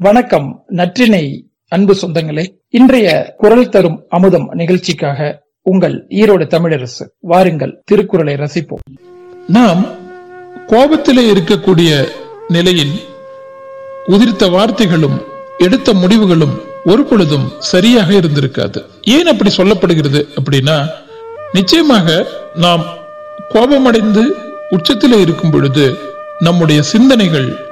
வணக்கம் நற்றினை அன்பு சொந்தங்களே. இன்றைய குரல் தரும் அமுதம் நிகழ்ச்சிக்காக உங்கள் ஈரோடு தமிழரசு வாருங்கள் திருக்குறளை ரசிப்போம். நாம் கோபத்திலே இருக்கக்கூடிய நிலையில் உதிர்த்த வார்த்தைகளும் எடுத்த முடிவுகளும் ஒரு பொழுதும் சரியாக இருந்திருக்காது. ஏன் அப்படி சொல்லப்படுகிறது அப்படின்னா நிச்சயமாக நாம் கோபமடைந்து உச்சத்திலே இருக்கும் பொழுது நம்முடைய சிந்தனைகள்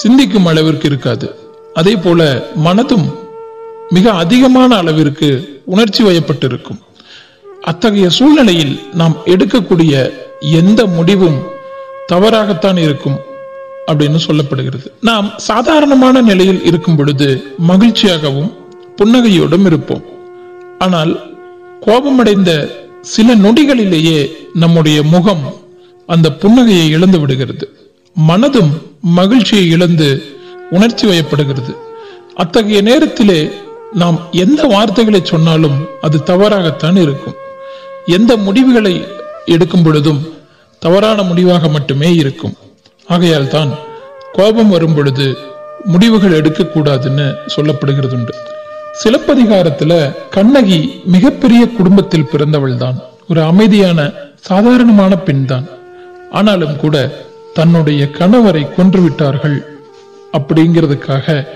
சிந்திக்கும் அளவிற்கு இருக்காது. அதே போல மனதும் மிக அதிகமான அளவிற்கு உணர்ச்சி வயப்பட்டிருக்கும். அத்தகைய சூழ்நிலையில் நாம் எடுக்கக்கூடிய எந்த முடிவும் தவறாகத்தான் இருக்கும் அப்படின்னு சொல்லப்படுகிறது. நாம் சாதாரணமான நிலையில் இருக்கும் பொழுது மகிழ்ச்சியாகவும் புன்னகையோடும் இருப்போம். ஆனால் கோபமடைந்த சில நொடிகளிலேயே நம்முடைய முகம் அந்த புன்னகையை இழந்து விடுகிறது. மனதும் மகிழ்ச்சியை இழந்து உணர்ச்சி வயப்படுகிறது. அத்தகைய நேரத்திலே நாம் எந்த வார்த்தைகளை சொன்னாலும் அது தவறாகத்தான் இருக்கும். எந்த முடிவுகளை எடுக்கும் பொழுதும் தவறான முடிவாக மட்டுமே இருக்கும். ஆகையால் தான் கோபம் வரும் பொழுது முடிவுகள் எடுக்கக்கூடாதுன்னு சொல்லப்படுகிறது உண்டு சிலப்பதிகாரத்துல கண்ணகி மிகப்பெரிய குடும்பத்தில் பிறந்தவள் தான் ஒரு அமைதியான சாதாரணமான பெண் தான் ஆனாலும் கூட தன்னுடைய கணவரை கொன்று விட்டார்கள் அப்படிங்கிறதுக்காக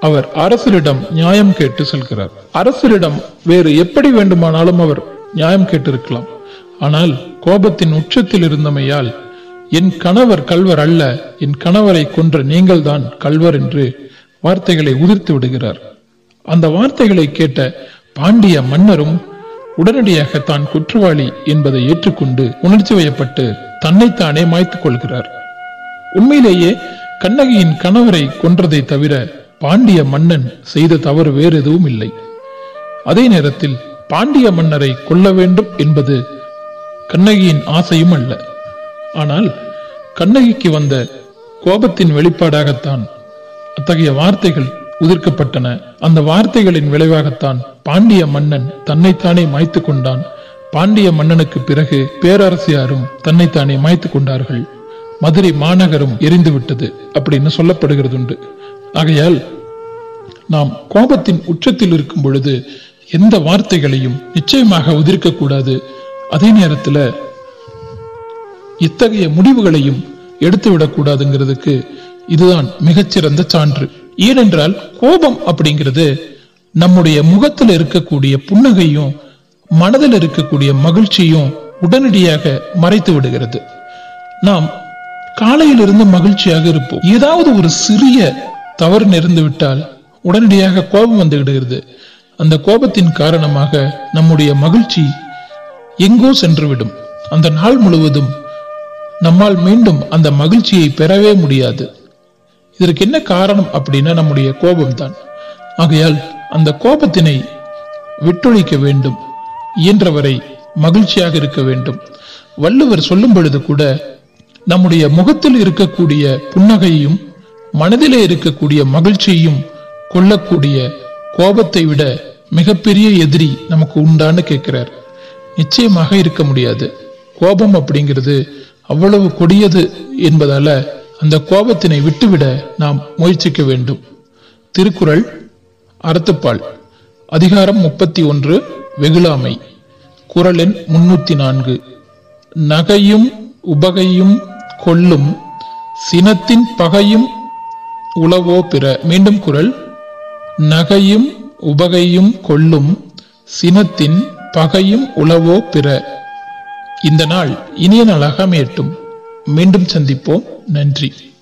அவர் அரசரிடம் நியாயம் கேட்டு செல்கிறார். அரசரிடம் வேறு எப்படி வேண்டுமானாலும் அவர் நியாயம் கேட்டிருக்கலாம். ஆனால் கோபத்தின் உச்சத்தில் இருந்தமையால் என் கணவர் கல்வர் அல்ல என் கணவரை கொன்ற நீங்கள்தான் கல்வர் என்று வார்த்தைகளை உதிர்த்து விடுகிறார். அந்த வார்த்தைகளை கேட்ட பாண்டிய மன்னரும் உடனடியாக தான் குற்றவாளி என்பதை ஏற்றுக்கொண்டு உணர்ச்சி வயப்பட்டு தன்னைத்தானே மாய்த்துக் கொள்கிறார். உண்மையிலேயே கண்ணகியின் கணவரை கொன்றதை தவிர பாண்டிய மன்னன் செய்த தவறு வேறு எதுவும் இல்லை அதே நேரத்தில் பாண்டிய மன்னரை கொல்ல வேண்டும் என்பது கண்ணகியின் ஆசையும் அல்ல ஆனால் கண்ணகிக்கு வந்த கோபத்தின் வெளிப்பாடாகத்தான் அத்தகைய வார்த்தைகள் உதிர்க்கப்பட்டன. அந்த வார்த்தைகளின் விளைவாகத்தான் பாண்டிய மன்னன் தன்னைத்தானே மாய்த்து கொண்டான். பாண்டிய மன்னனுக்கு பிறகு பேரரசியாரும் தன்னைத்தானே மாய்த்து கொண்டார்கள். மதுரை மாநகரம் எரிந்து விட்டது அப்படின்னு சொல்லப்படுகிறது உண்டு ஆகையால் நாம் கோபத்தின் உச்சத்தில் இருக்கும் பொழுது எந்த வார்த்தைகளையும் நிச்சயமாக உதிர்க்க கூடாது அதே நேரத்தில் இத்தகைய முடிவுகளையும் எடுத்துவிடக் கூடாதுங்கிறதுக்கு இதுதான் மிகச்சிறந்த சான்று. ஏனென்றால் கோபம் அப்படிங்கிறது நம்முடைய முகத்தில் இருக்கக்கூடிய புன்னகையும் மனதில் இருக்கக்கூடிய மகிழ்ச்சியும் உடனடியாக மறைத்து விடுகிறது. நாம் காலையிலிருந்து மகிழ்ச்சியாக இருப்போம். ஏதாவது ஒரு சிறிய தவறு நேர்ந்து விட்டால் உடனடியாக கோபம் வந்து விடுகிறது. அந்த கோபத்தின் காரணமாக நம்முடைய மகிழ்ச்சி எங்கோ சென்றுவிடும். அந்த நாள் முழுவதும் நம்மால் மீண்டும் அந்த மகிழ்ச்சியை பெறவே முடியாது. இதற்கு என்ன காரணம் அப்படின்னா நம்முடைய கோபம்தான். ஆகையால் அந்த கோபத்தினை விட்டொழிக்க வேண்டும். இயன்றவரை மகிழ்ச்சியாக இருக்க வேண்டும். வள்ளுவர் சொல்லும் பொழுது கூட நம்முடைய முகத்தில் இருக்கக்கூடிய புன்னகையும் மனதிலே இருக்கக்கூடிய மகிழ்ச்சியையும் கொள்ளக்கூடிய கோபத்தை விட மிகப்பெரிய எதிரி நமக்கு உண்டான்னு கேட்கிறார். நிச்சயமாக இருக்க முடியாது. கோபம் அப்படிங்கிறது அவ்வளவு கொடியது என்பதால அந்த கோபத்தினை விட்டுவிட நாம் முயற்சிக்க வேண்டும். திருக்குறள் அறத்துப்பால் அதிகாரம் முப்பத்தி ஒன்று வெகுளாமை குரல் எண் முன்னூத்தி நான்கு. நகையும் உபகையும் கொல்லும் சினத்தின் பகையும் உளவோ பிற. மீண்டும் குரல். நகையும் உபகையும் கொல்லும் சினத்தின் பகையும் உளவோ பிற. இந்த நாள் இனிய நாளாக அமையட்டும். மீண்டும் சந்திப்போம். நன்றி.